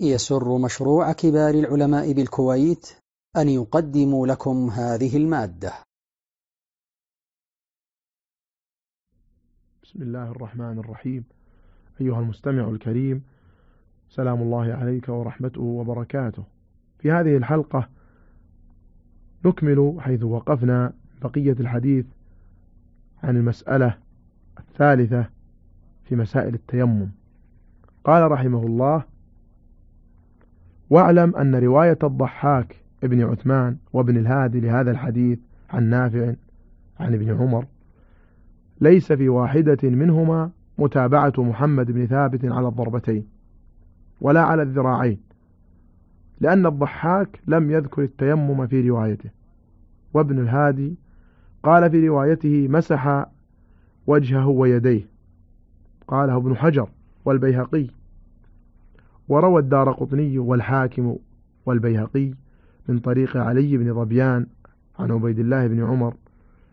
يسر مشروع كبار العلماء بالكويت أن يقدم لكم هذه المادة. بسم الله الرحمن الرحيم. أيها المستمع الكريم سلام الله عليك ورحمته وبركاته. في هذه الحلقة نكمل حيث وقفنا بقية الحديث عن المسألة الثالثة في مسائل التيمم. قال رحمه الله واعلم أن رواية الضحاك ابن عثمان وابن الهادي لهذا الحديث عن نافع عن ابن عمر ليس في واحدة منهما متابعة محمد بن ثابت على الضربتين ولا على الذراعين لأن الضحاك لم يذكر التيمم في روايته وابن الهادي قال في روايته مسح وجهه ويديه قاله ابن حجر والبيهقي. وروى الدار قطني والحاكم والبيهقي من طريق علي بن ظبيان عن عبيد الله بن عمر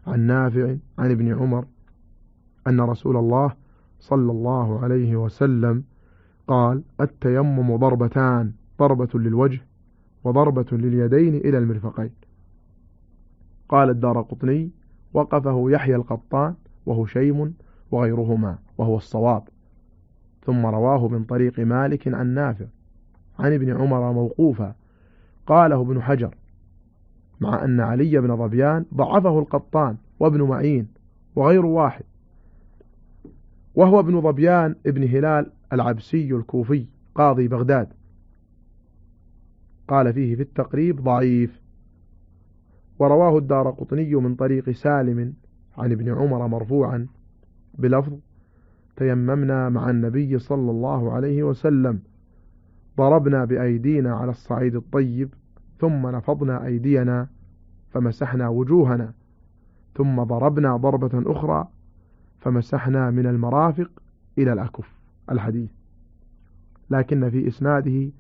عن نافع عن ابن عمر أن رسول الله صلى الله عليه وسلم قال التيمم ضربتان ضربة للوجه وضربة لليدين إلى المرفقين. قال الدار قطني وقفه يحيى القطان وهشيم وغيرهما وهو الصواب. ثم رواه من طريق مالك عن نافع عن ابن عمر موقوفا. قاله ابن حجر مع أن علي بن ظبيان ضعفه القطان وابن معين وغير واحد وهو ابن ظبيان ابن هلال العبسي الكوفي قاضي بغداد. قال فيه في التقريب ضعيف ورواه الدار قطني من طريق سالم عن ابن عمر مرفوعا بلفظ تيممنا مع النبي صلى الله عليه وسلم. ضربنا بأيدينا على الصعيد الطيب ثم نفضنا أيدينا فمسحنا وجوهنا. ثم ضربنا ضربة أخرى فمسحنا من المرافق إلى الأكف الحديث. لكن في إسناده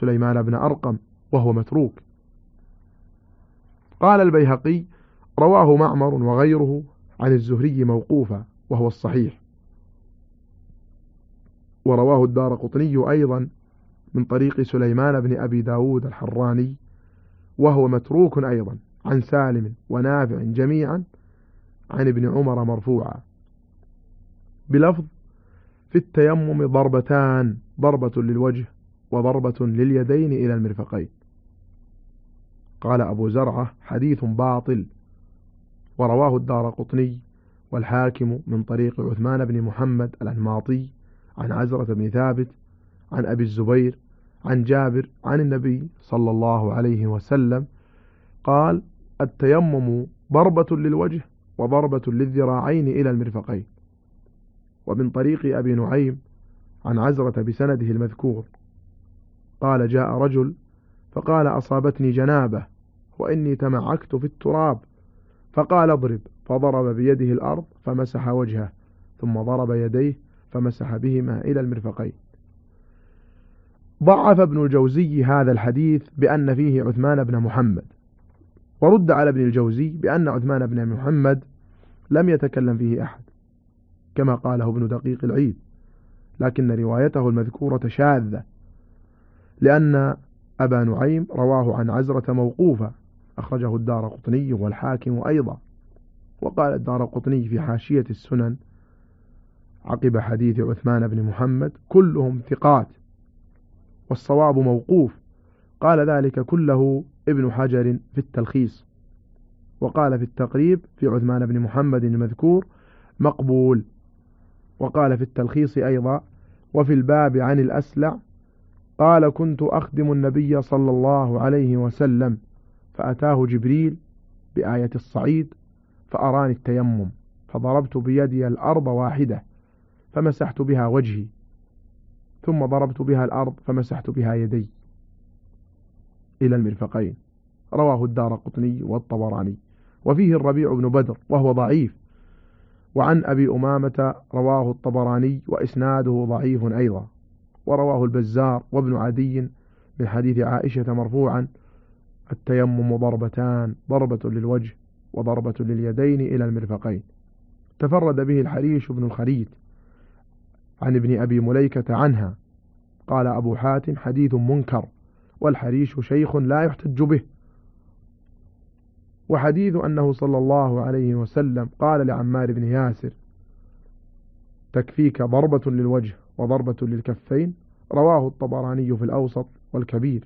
سليمان بن أرقم وهو متروك. قال البيهقي رواه معمر وغيره عن الزهري موقوفا وهو الصحيح. ورواه الدار قطني أيضا من طريق سليمان بن أبي داود الحراني وهو متروك أيضا عن سالم ونافع جميعا عن ابن عمر مرفوعا. بلفظ في التيمم ضربتان ضربة للوجه وضربة لليدين إلى المرفقين. قال أبو زرعة حديث باطل. ورواه الدار قطني والحاكم من طريق عثمان بن محمد الأنماطي عن عزرة بن ثابت عن أبي الزبير عن جابر عن النبي صلى الله عليه وسلم قال التيمم ضربة للوجه وضربة للذراعين إلى المرفقين. ومن طريق أبي نعيم عن عزرة بسنده المذكور. قال جاء رجل فقال أصابتني جنابة وإني تمعكت في التراب. فقال اضرب. فضرب بيده الأرض فمسح وجهه ثم ضرب يديه فمسح بهما إلى المرفقين. ضعف ابن الجوزي هذا الحديث بأن فيه عثمان بن محمد. ورد على ابن الجوزي بأن عثمان بن محمد لم يتكلم فيه أحد كما قاله ابن دقيق العيد لكن روايته المذكورة شاذة لأن أبا نعيم رواه عن عزرة موقوفة أخرجه الدار قطني والحاكم أيضا وقال الدار قطني في حاشية السنن عقب حديث عثمان بن محمد كلهم ثقات والصواب موقوف. قال ذلك كله ابن حجر في التلخيص. وقال في التقريب في عثمان بن محمد المذكور مقبول. وقال في التلخيص أيضا وفي الباب عن الأسلع قال كنت أخدم النبي صلى الله عليه وسلم فأتاه جبريل بآية الصعيد فأراني التيمم فضربت بيدي الأرض واحدة. فمسحت بها وجهي ثم ضربت بها الأرض فمسحت بها يدي. إلى المرفقين. رواه الدار قطني والطبراني. وفيه الربيع بن بدر وهو ضعيف. وعن أبي أمامة رواه الطبراني وإسناده ضعيف أيضا. ورواه البزار وابن عدي من حديث عائشة مرفوعا. التيمم ضربتان ضربة للوجه وضربة لليدين إلى المرفقين. تفرد به الحريش بن الخريت عن ابن أبي مليكة عنها. قال أبو حاتم حديث منكر والحريش شيخ لا يحتج به. وحديث أنه صلى الله عليه وسلم قال لعمار بن ياسر تكفيك ضربة للوجه وضربة للكفين رواه الطبراني في الأوسط والكبير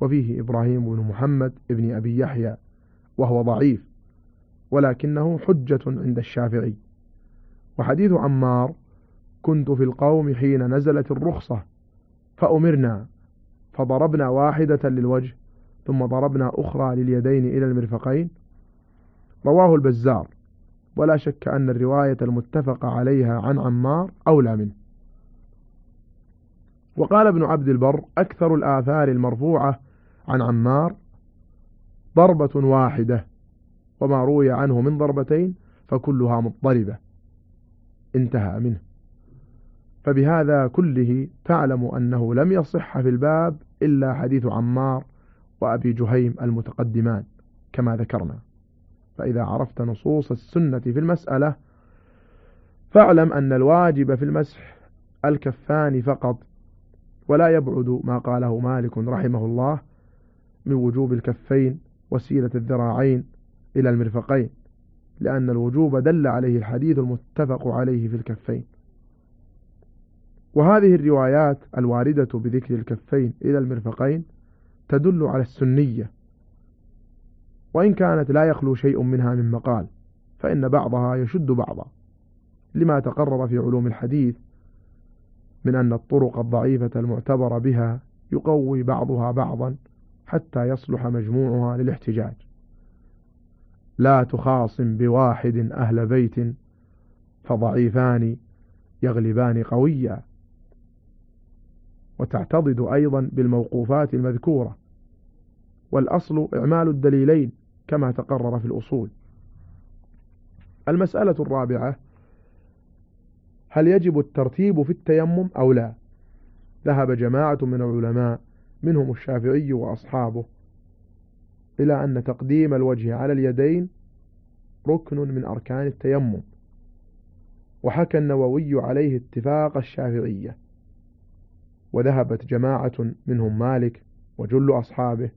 وفيه إبراهيم بن محمد بن أبي يحيى وهو ضعيف ولكنه حجة عند الشافعي. وحديث عمار كنت في القوم حين نزلت الرخصة فأمرنا فضربنا واحدة للوجه ثم ضربنا أخرى لليدين إلى المرفقين. رواه البزار. ولا شك أن الرواية المتفق عليها عن عمار أولى منه. وقال ابن عبد البر أكثر الآثار المرفوعة عن عمار ضربة واحدة وما روي عنه من ضربتين فكلها مضطربة. انتهى منه. فبهذا كله تعلم أنه لم يصح في الباب إلا حديث عمار وأبي جهيم المتقدمان كما ذكرنا. فإذا عرفت نصوص السنة في المسألة فاعلم أن الواجب في المسح الكفان فقط ولا يبعد ما قاله مالك رحمه الله من وجوب الكفين وسيلة الذراعين إلى المرفقين لأن الوجوب دل عليه الحديث المتفق عليه في الكفين. وهذه الروايات الواردة بذكر الكفين إلى المرفقين تدل على السنية وإن كانت لا يخلو شيء منها من مقال فإن بعضها يشد بعضا لما تقرر في علوم الحديث من أن الطرق الضعيفة المعتبر بها يقوي بعضها بعضا حتى يصلح مجموعها للاحتجاج. لا تخاصم بواحد أهل بيت فضعيفان يغلبان قويا. وتعتضد أيضا بالموقوفات المذكورة. والأصل إعمال الدليلين كما تقرر في الأصول. المسألة الرابعة هل يجب الترتيب في التيمم أو لا؟ ذهب جماعة من العلماء منهم الشافعي وأصحابه إلى أن تقديم الوجه على اليدين ركن من أركان التيمم. وحكى النووي عليه اتفاق الشافعية. وذهبت جماعة منهم مالك وجل أصحابه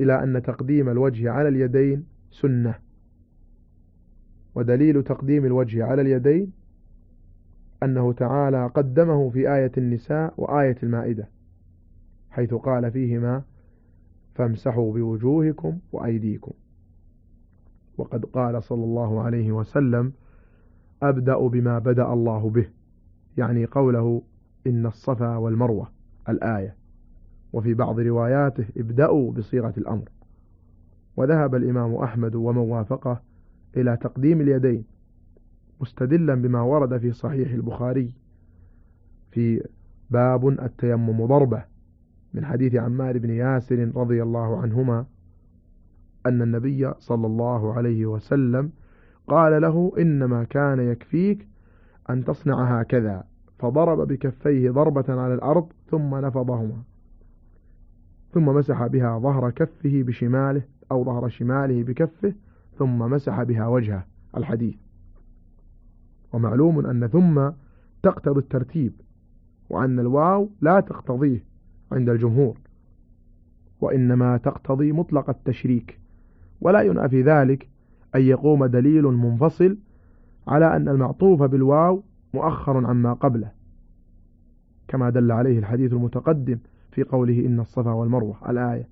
إلى أن تقديم الوجه على اليدين سنة. ودليل تقديم الوجه على اليدين أنه تعالى قدمه في آية النساء وآية المائدة حيث قال فيهما فامسحوا بوجوهكم وأيديكم وقد قال صلى الله عليه وسلم أبدأ بما بدأ الله به يعني قوله إن الصفا والمروة الآية. وفي بعض رواياته ابدأوا بصيغة الأمر. وذهب الإمام أحمد ومن وافقه إلى تقديم اليدين مستدلا بما ورد في صحيح البخاري. في باب التيمم ضربة من حديث عمار بن ياسر رضي الله عنهما أن النبي صلى الله عليه وسلم قال له إنما كان يكفيك أن تصنع هكذا. فضرب بكفيه ضربة على الأرض ثم نفضهما. ثم مسح بها ظهر كفه بشماله أو ظهر شماله بكفه ثم مسح بها وجهه. الحديث. ومعلوم أن ثم تقتضي الترتيب وأن الواو لا تقتضيه عند الجمهور وإنما تقتضي مطلق التشريك. ولا ينافي ذلك أن يقوم دليل منفصل على أن المعطوف بالواو مؤخر عما قبله. كما دل عليه الحديث المتقدم في قوله إن الصفا والمروة الآية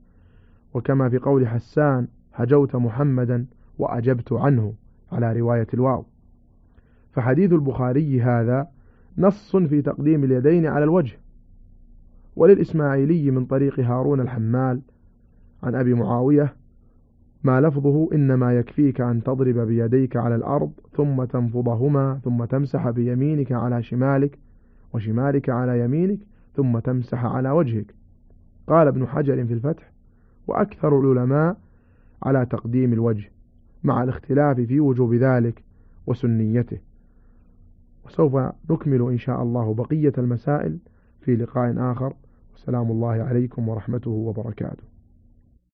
وكما في قول حسان هجوت محمدا وأجبت عنه على رواية الواو. فحديث البخاري هذا نص في تقديم اليدين على الوجه. وللإسماعيلي من طريق هارون الحمال عن أبي معاوية ما لفظه إنما يكفيك أن تضرب بيديك على الأرض ثم تنفضهما ثم تمسح بيمينك على شمالك وشمالك على يمينك ثم تمسح على وجهك. قال ابن حجر في الفتح وأكثر العلماء على تقديم الوجه مع الاختلاف في وجوب ذلك وسنيته. وسوف نكمل إن شاء الله بقية المسائل في لقاء آخر. والسلام الله عليكم ورحمته وبركاته.